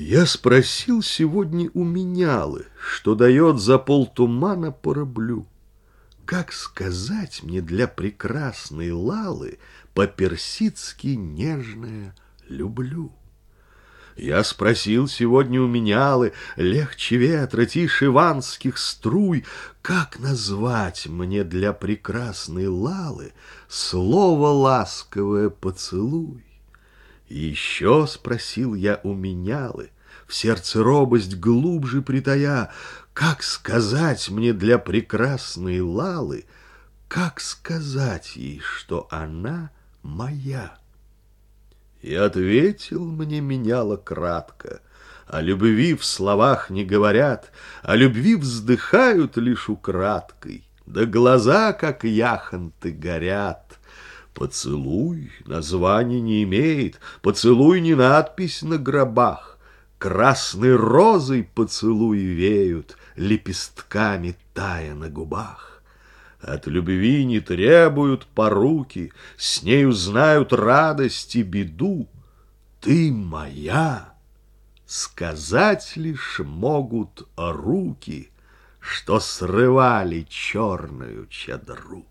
Я спросил сегодня у менялы, что дает за полтумана по рублю. Как сказать мне для прекрасной Лалы по-персидски нежное «люблю»? Я спросил сегодня у менялы, легче ветра, тише иванских струй, как назвать мне для прекрасной Лалы слово ласковое «поцелуй»? Еще спросил я у менялы, в сердце робость глубже притая, как сказать мне для прекрасной Лалы, как сказать ей, что она моя? И ответил мне меняла кратко, о любви в словах не говорят, о любви вздыхают лишь украдкой, да глаза, как яхонты, горят. Поцелуй названия не имеет, поцелуй не надпись на гробах. Красной розой поцелуй веют, лепестками тая на губах. От любви не требуют поруки, с нею знают радость и беду. Ты моя, сказать лишь могут руки, что срывали черную чадру.